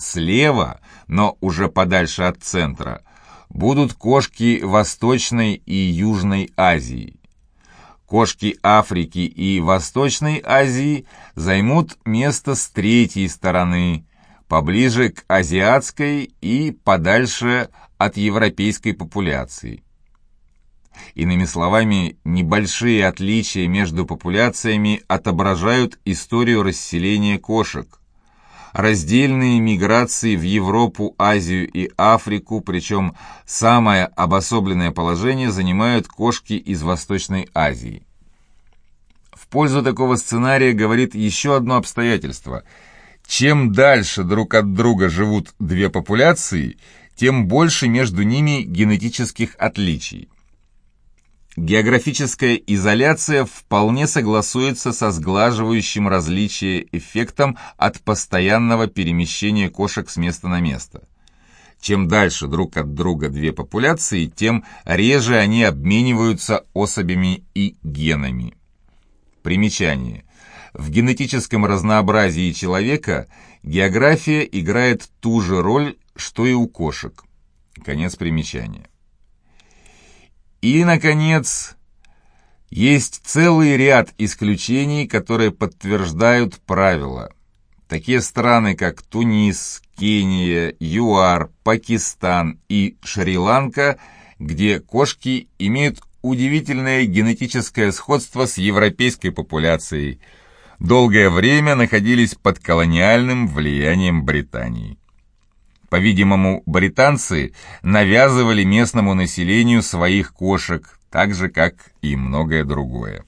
слева, но уже подальше от центра, будут кошки Восточной и Южной Азии. Кошки Африки и Восточной Азии займут место с третьей стороны, поближе к азиатской и подальше от европейской популяции. Иными словами, небольшие отличия между популяциями отображают историю расселения кошек раздельные миграции в Европу, Азию и Африку, причем самое обособленное положение занимают кошки из Восточной Азии. В пользу такого сценария говорит еще одно обстоятельство. Чем дальше друг от друга живут две популяции, тем больше между ними генетических отличий. Географическая изоляция вполне согласуется со сглаживающим различие эффектом от постоянного перемещения кошек с места на место. Чем дальше друг от друга две популяции, тем реже они обмениваются особями и генами. Примечание. В генетическом разнообразии человека география играет ту же роль, что и у кошек. Конец примечания. И, наконец, есть целый ряд исключений, которые подтверждают правила. Такие страны, как Тунис, Кения, ЮАР, Пакистан и Шри-Ланка, где кошки имеют удивительное генетическое сходство с европейской популяцией, долгое время находились под колониальным влиянием Британии. По-видимому, британцы навязывали местному населению своих кошек, так же, как и многое другое.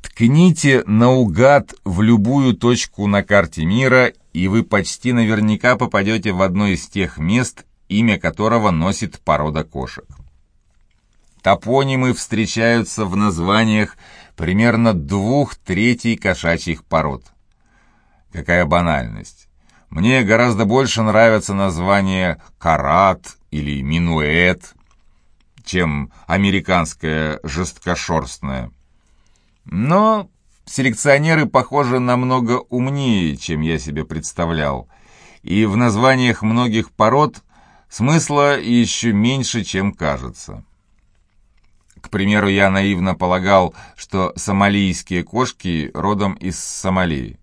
Ткните наугад в любую точку на карте мира, и вы почти наверняка попадете в одно из тех мест, имя которого носит порода кошек. Топонимы встречаются в названиях примерно двух третей кошачьих пород. Какая банальность. Мне гораздо больше нравятся названия «карат» или «минуэт», чем американское жесткошерстное. Но селекционеры, похоже, намного умнее, чем я себе представлял, и в названиях многих пород смысла еще меньше, чем кажется. К примеру, я наивно полагал, что сомалийские кошки родом из Сомали.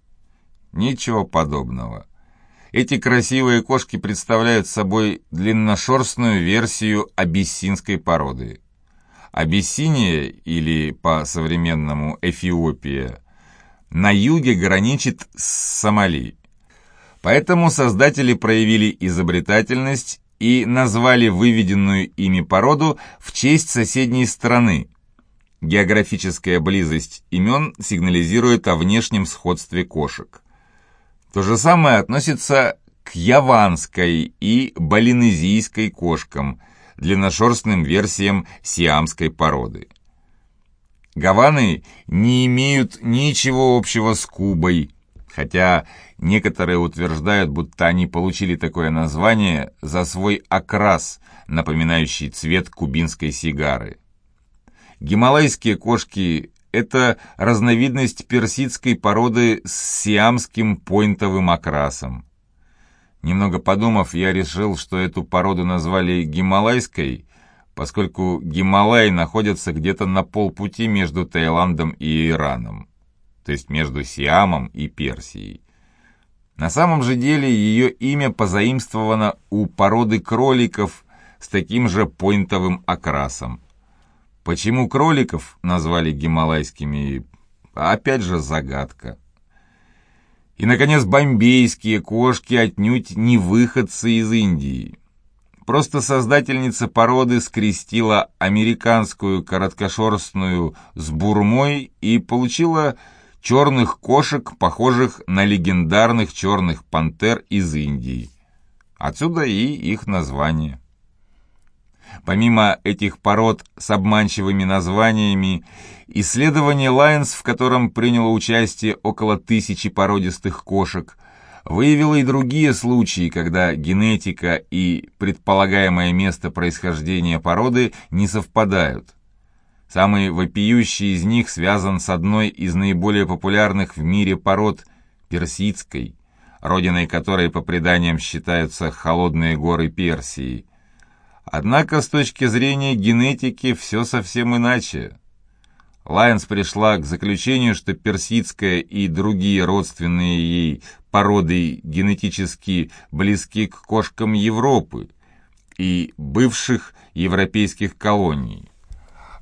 Ничего подобного. Эти красивые кошки представляют собой длинношерстную версию абиссинской породы. Абиссиния, или по-современному Эфиопия, на юге граничит с Сомали. Поэтому создатели проявили изобретательность и назвали выведенную ими породу в честь соседней страны. Географическая близость имен сигнализирует о внешнем сходстве кошек. То же самое относится к яванской и балинезийской кошкам, длинношерстным версиям сиамской породы. Гаваны не имеют ничего общего с Кубой, хотя некоторые утверждают, будто они получили такое название за свой окрас, напоминающий цвет кубинской сигары. Гималайские кошки это разновидность персидской породы с сиамским пойнтовым окрасом. Немного подумав, я решил, что эту породу назвали гималайской, поскольку Гималай находятся где-то на полпути между Таиландом и Ираном, то есть между Сиамом и Персией. На самом же деле ее имя позаимствовано у породы кроликов с таким же пойнтовым окрасом. Почему кроликов назвали гималайскими, опять же загадка. И, наконец, бомбейские кошки отнюдь не выходцы из Индии. Просто создательница породы скрестила американскую короткошерстную с бурмой и получила черных кошек, похожих на легендарных черных пантер из Индии. Отсюда и их название. Помимо этих пород с обманчивыми названиями, исследование Лайнс, в котором приняло участие около тысячи породистых кошек, выявило и другие случаи, когда генетика и предполагаемое место происхождения породы не совпадают. Самый вопиющий из них связан с одной из наиболее популярных в мире пород – персидской, родиной которой по преданиям считаются холодные горы Персии. Однако с точки зрения генетики все совсем иначе. Лайонс пришла к заключению, что персидская и другие родственные ей породы генетически близки к кошкам Европы и бывших европейских колоний.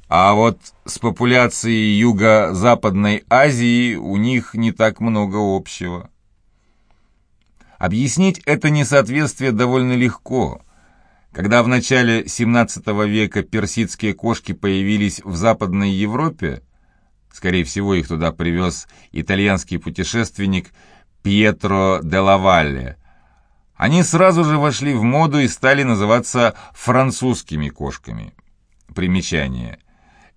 А вот с популяцией Юго-Западной Азии у них не так много общего. Объяснить это несоответствие довольно легко. Когда в начале 17 века персидские кошки появились в Западной Европе, скорее всего их туда привез итальянский путешественник Пьетро де Лавалле, они сразу же вошли в моду и стали называться французскими кошками. Примечание.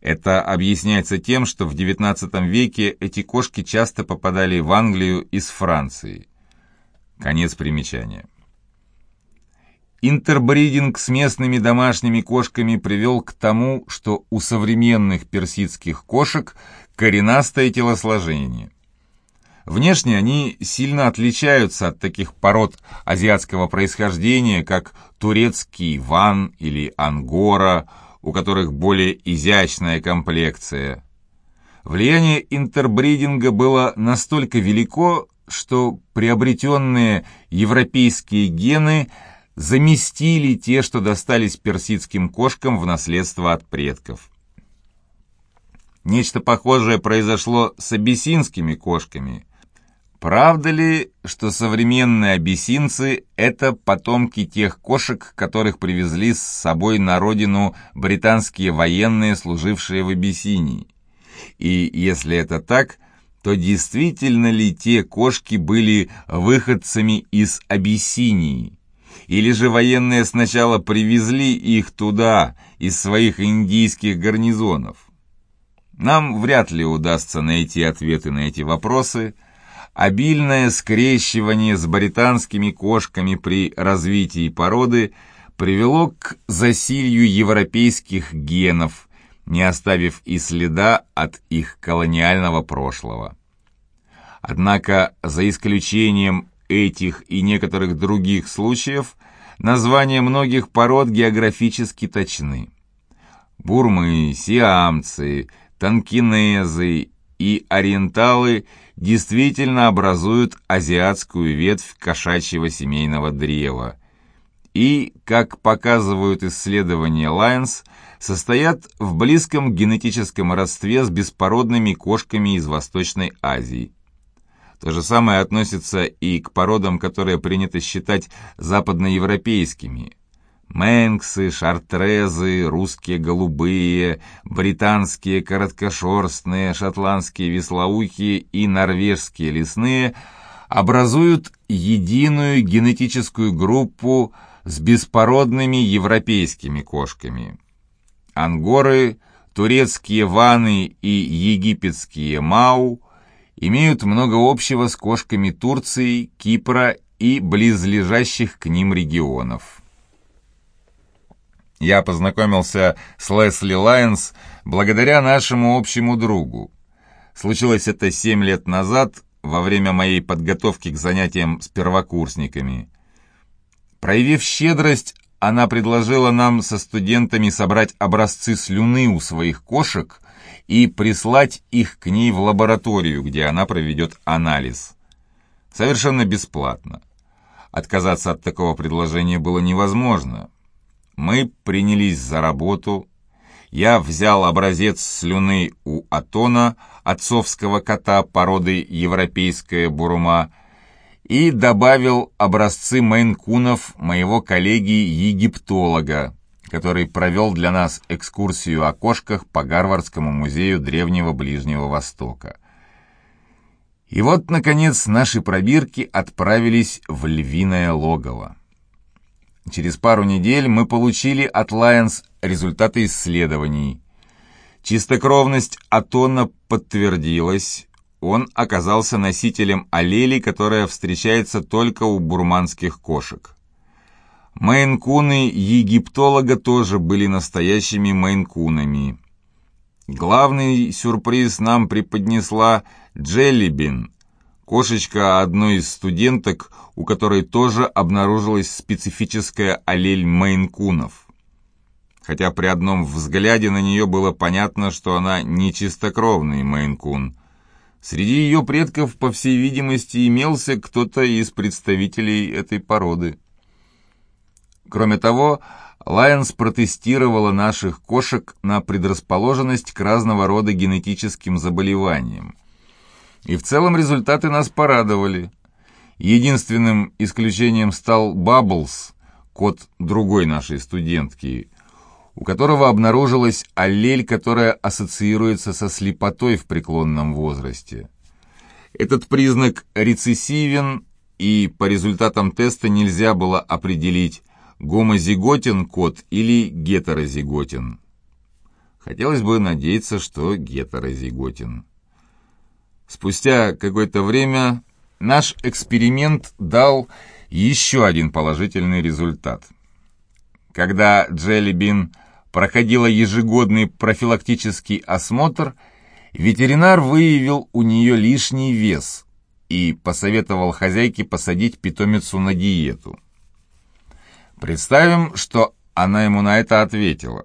Это объясняется тем, что в XIX веке эти кошки часто попадали в Англию из Франции. Конец примечания. Интербридинг с местными домашними кошками привел к тому, что у современных персидских кошек коренастое телосложение. Внешне они сильно отличаются от таких пород азиатского происхождения, как турецкий ван или ангора – у которых более изящная комплекция. Влияние интербридинга было настолько велико, что приобретенные европейские гены заместили те, что достались персидским кошкам в наследство от предков. Нечто похожее произошло с абиссинскими кошками – Правда ли, что современные абиссинцы – это потомки тех кошек, которых привезли с собой на родину британские военные, служившие в Абиссинии? И если это так, то действительно ли те кошки были выходцами из Абиссинии? Или же военные сначала привезли их туда, из своих индийских гарнизонов? Нам вряд ли удастся найти ответы на эти вопросы – Обильное скрещивание с британскими кошками при развитии породы привело к засилью европейских генов, не оставив и следа от их колониального прошлого. Однако, за исключением этих и некоторых других случаев, названия многих пород географически точны. Бурмы, сиамцы, танкинезы и ориенталы – действительно образуют азиатскую ветвь кошачьего семейного древа и, как показывают исследования Лайнс, состоят в близком генетическом родстве с беспородными кошками из Восточной Азии. То же самое относится и к породам, которые принято считать западноевропейскими – Мэнксы, шартрезы, русские голубые, британские короткошерстные, шотландские веслоухие и норвежские лесные образуют единую генетическую группу с беспородными европейскими кошками. Ангоры, турецкие ваны и египетские мау имеют много общего с кошками Турции, Кипра и близлежащих к ним регионов. Я познакомился с Лесли Лайнс благодаря нашему общему другу. Случилось это семь лет назад, во время моей подготовки к занятиям с первокурсниками. Проявив щедрость, она предложила нам со студентами собрать образцы слюны у своих кошек и прислать их к ней в лабораторию, где она проведет анализ. Совершенно бесплатно. Отказаться от такого предложения было невозможно. Мы принялись за работу. Я взял образец слюны у Атона, отцовского кота породы европейская бурума, и добавил образцы мейнкунов моего коллеги-египтолога, который провел для нас экскурсию о кошках по Гарвардскому музею Древнего Ближнего Востока. И вот, наконец, наши пробирки отправились в львиное логово. Через пару недель мы получили от Lions результаты исследований. Чистокровность Атона подтвердилась. Он оказался носителем аллели, которая встречается только у бурманских кошек. Мейнкуны египтолога тоже были настоящими мейнкунами. Главный сюрприз нам преподнесла Джеллибин, кошечка одной из студенток, у которой тоже обнаружилась специфическая аллель мейнкунов. Хотя при одном взгляде на нее было понятно, что она не чистокровный мейнкун. Среди ее предков, по всей видимости, имелся кто-то из представителей этой породы. Кроме того, Лайонс протестировала наших кошек на предрасположенность к разного рода генетическим заболеваниям. И в целом результаты нас порадовали. Единственным исключением стал Бабблс, кот другой нашей студентки, у которого обнаружилась аллель, которая ассоциируется со слепотой в преклонном возрасте. Этот признак рецессивен, и по результатам теста нельзя было определить, гомозиготен кот или гетерозиготен. Хотелось бы надеяться, что гетерозиготен. Спустя какое-то время наш эксперимент дал еще один положительный результат. Когда Джелли Бин проходила ежегодный профилактический осмотр, ветеринар выявил у нее лишний вес и посоветовал хозяйке посадить питомицу на диету. Представим, что она ему на это ответила.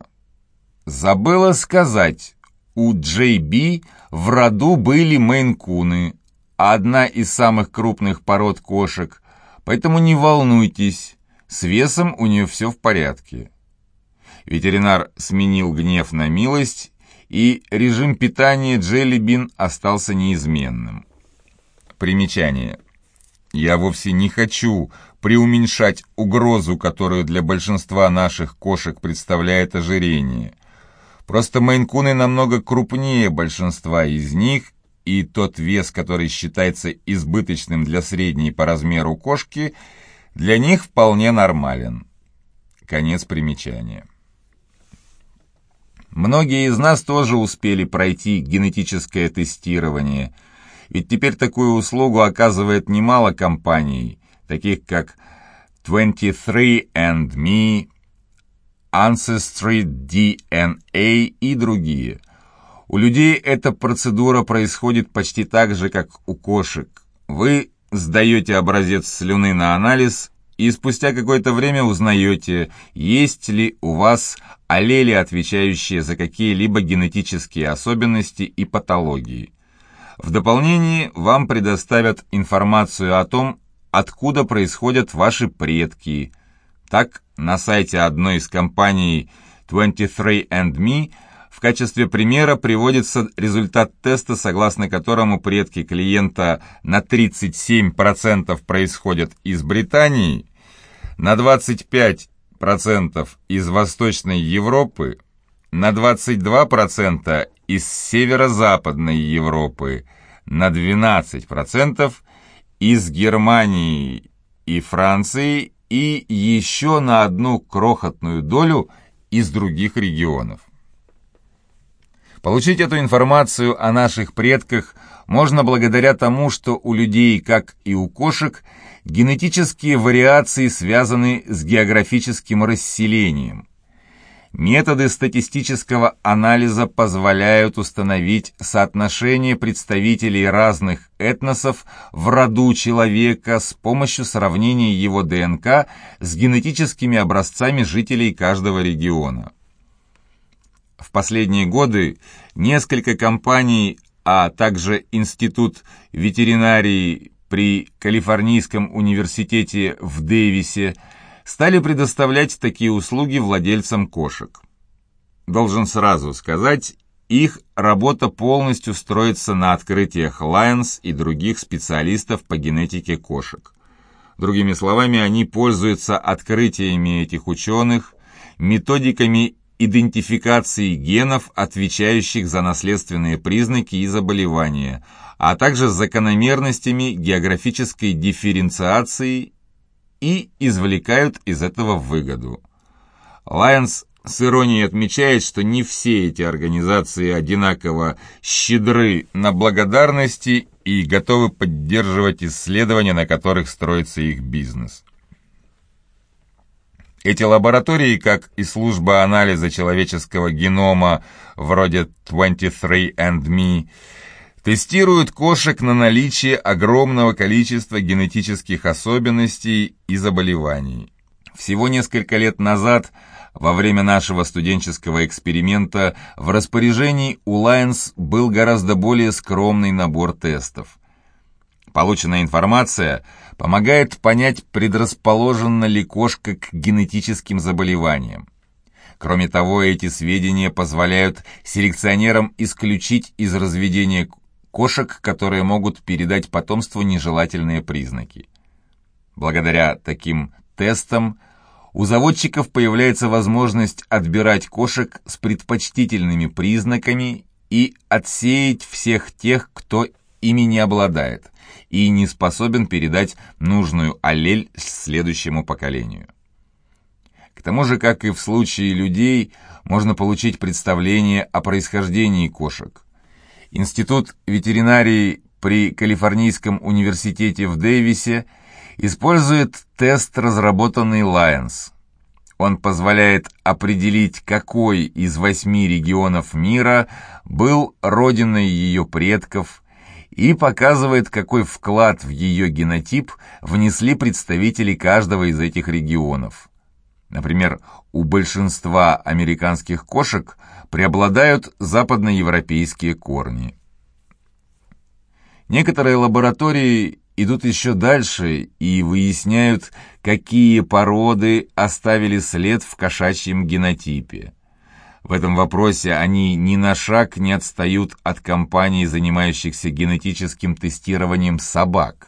«Забыла сказать, у Джей Би в роду были мейнкуны, одна из самых крупных пород кошек, поэтому не волнуйтесь, с весом у нее все в порядке». Ветеринар сменил гнев на милость, и режим питания Джелли Бин остался неизменным. Примечание. Я вовсе не хочу преуменьшать угрозу, которую для большинства наших кошек представляет ожирение. Просто мейнкуны намного крупнее большинства из них, и тот вес, который считается избыточным для средней по размеру кошки, для них вполне нормален. Конец примечания. Многие из нас тоже успели пройти генетическое тестирование, ведь теперь такую услугу оказывает немало компаний, таких как 23andMe, Ancestry DNA и другие. У людей эта процедура происходит почти так же, как у кошек. Вы сдаете образец слюны на анализ и спустя какое-то время узнаете, есть ли у вас аллели, отвечающие за какие-либо генетические особенности и патологии. В дополнение вам предоставят информацию о том, откуда происходят ваши предки. Так, на сайте одной из компаний 23andMe в качестве примера приводится результат теста, согласно которому предки клиента на 37% происходят из Британии, на 25% из Восточной Европы, на 22% из Северо-Западной Европы, на 12% из Германии и Франции и еще на одну крохотную долю из других регионов. Получить эту информацию о наших предках можно благодаря тому, что у людей, как и у кошек, генетические вариации связаны с географическим расселением. Методы статистического анализа позволяют установить соотношение представителей разных этносов в роду человека с помощью сравнения его ДНК с генетическими образцами жителей каждого региона. В последние годы несколько компаний, а также Институт ветеринарии при Калифорнийском университете в Дэвисе – стали предоставлять такие услуги владельцам кошек. Должен сразу сказать, их работа полностью строится на открытиях Lions и других специалистов по генетике кошек. Другими словами, они пользуются открытиями этих ученых, методиками идентификации генов, отвечающих за наследственные признаки и заболевания, а также закономерностями географической дифференциации и извлекают из этого выгоду. Лайонс с иронией отмечает, что не все эти организации одинаково щедры на благодарности и готовы поддерживать исследования, на которых строится их бизнес. Эти лаборатории, как и служба анализа человеческого генома вроде 23andMe, тестируют кошек на наличие огромного количества генетических особенностей и заболеваний. Всего несколько лет назад, во время нашего студенческого эксперимента, в распоряжении у Lions был гораздо более скромный набор тестов. Полученная информация помогает понять, предрасположена ли кошка к генетическим заболеваниям. Кроме того, эти сведения позволяют селекционерам исключить из разведения кошек, которые могут передать потомству нежелательные признаки. Благодаря таким тестам у заводчиков появляется возможность отбирать кошек с предпочтительными признаками и отсеять всех тех, кто ими не обладает и не способен передать нужную аллель следующему поколению. К тому же, как и в случае людей, можно получить представление о происхождении кошек. Институт ветеринарии при Калифорнийском университете в Дэвисе использует тест, разработанный Lions. Он позволяет определить, какой из восьми регионов мира был родиной ее предков и показывает, какой вклад в ее генотип внесли представители каждого из этих регионов. Например, у большинства американских кошек преобладают западноевропейские корни. Некоторые лаборатории идут еще дальше и выясняют, какие породы оставили след в кошачьем генотипе. В этом вопросе они ни на шаг не отстают от компаний, занимающихся генетическим тестированием собак.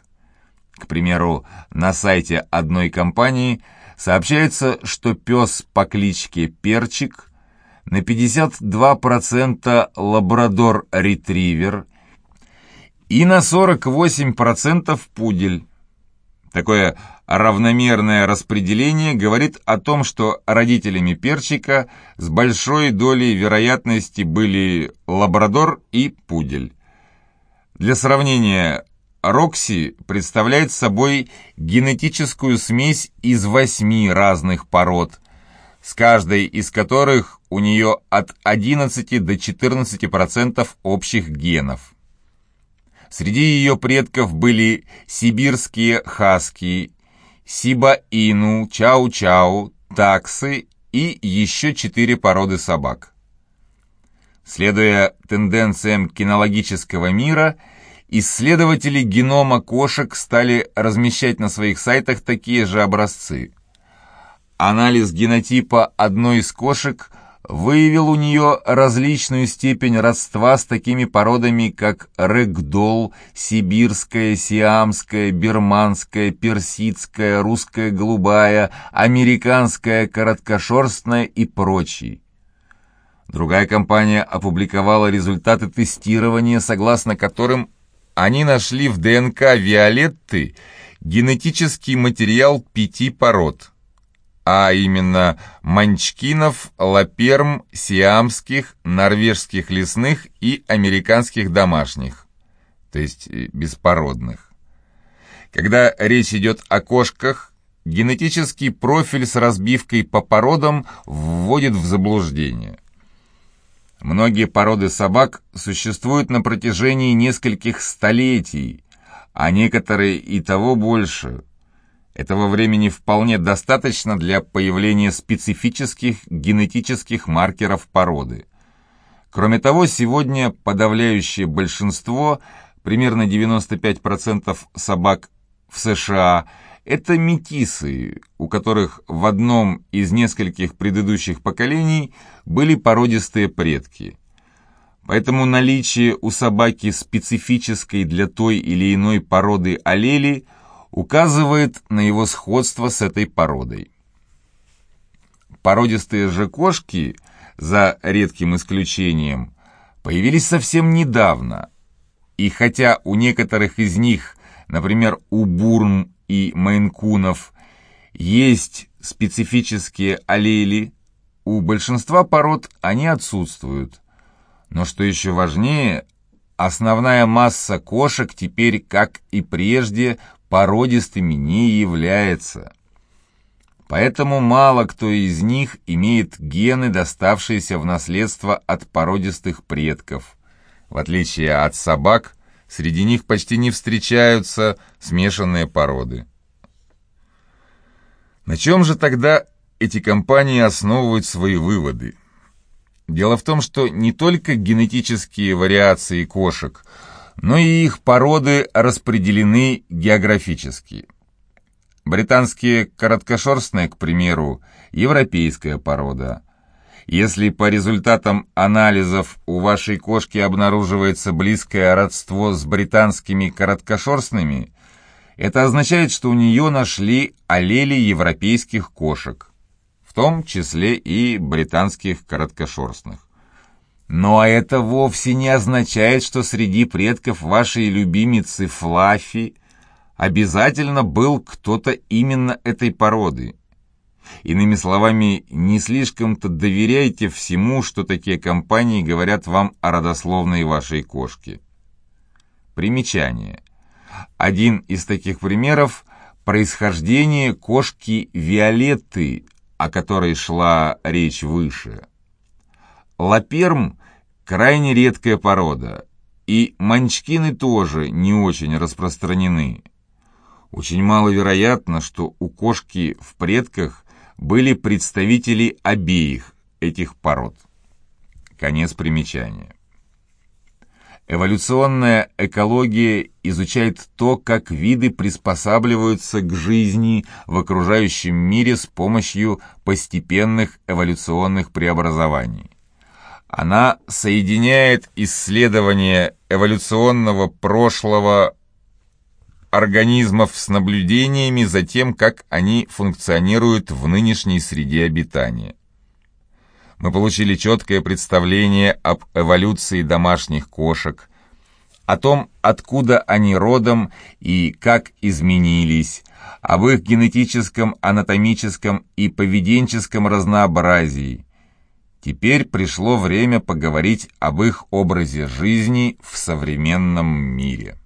К примеру, на сайте одной компании сообщается, что пес по кличке Перчик на 52% лабрадор-ретривер и на 48% пудель. Такое равномерное распределение говорит о том, что родителями перчика с большой долей вероятности были лабрадор и пудель. Для сравнения, Рокси представляет собой генетическую смесь из восьми разных пород, с каждой из которых у нее от 11 до 14% общих генов. Среди ее предков были сибирские хаски, сиба-ину, чау-чау, таксы и еще четыре породы собак. Следуя тенденциям кинологического мира, исследователи генома кошек стали размещать на своих сайтах такие же образцы. Анализ генотипа одной из кошек – выявил у нее различную степень родства с такими породами, как рэгдолл, сибирская, сиамская, бирманская, персидская, русская голубая, американская короткошерстная и прочие. Другая компания опубликовала результаты тестирования, согласно которым они нашли в ДНК Виолетты генетический материал пяти пород – а именно манчкинов, лаперм, сиамских, норвежских лесных и американских домашних, то есть э, беспородных. Когда речь идет о кошках, генетический профиль с разбивкой по породам вводит в заблуждение. Многие породы собак существуют на протяжении нескольких столетий, а некоторые и того больше – этого времени вполне достаточно для появления специфических генетических маркеров породы. Кроме того, сегодня подавляющее большинство, примерно 95% собак в США, это метисы, у которых в одном из нескольких предыдущих поколений были породистые предки. Поэтому наличие у собаки специфической для той или иной породы аллели – указывает на его сходство с этой породой. Породистые же кошки, за редким исключением, появились совсем недавно, и хотя у некоторых из них, например, у бурм и мейнкунов, есть специфические аллели, у большинства пород они отсутствуют. Но что еще важнее, основная масса кошек теперь, как и прежде, породистыми не является. Поэтому мало кто из них имеет гены, доставшиеся в наследство от породистых предков. В отличие от собак, среди них почти не встречаются смешанные породы. На чем же тогда эти компании основывают свои выводы? Дело в том, что не только генетические вариации кошек, но и их породы распределены географически. Британские короткошерстные, к примеру, европейская порода. Если по результатам анализов у вашей кошки обнаруживается близкое родство с британскими короткошерстными, это означает, что у нее нашли аллели европейских кошек, в том числе и британских короткошерстных. Но это вовсе не означает, что среди предков вашей любимицы Флаффи обязательно был кто-то именно этой породы. Иными словами, не слишком-то доверяйте всему, что такие компании говорят вам о родословной вашей кошки. Примечание. Один из таких примеров – происхождение кошки Виолетты, о которой шла речь выше. Лаперм – крайне редкая порода, и манчкины тоже не очень распространены. Очень маловероятно, что у кошки в предках были представители обеих этих пород. Конец примечания. Эволюционная экология изучает то, как виды приспосабливаются к жизни в окружающем мире с помощью постепенных эволюционных преобразований. Она соединяет исследования эволюционного прошлого организмов с наблюдениями за тем, как они функционируют в нынешней среде обитания. Мы получили четкое представление об эволюции домашних кошек, о том, откуда они родом и как изменились, об их генетическом, анатомическом и поведенческом разнообразии. Теперь пришло время поговорить об их образе жизни в современном мире.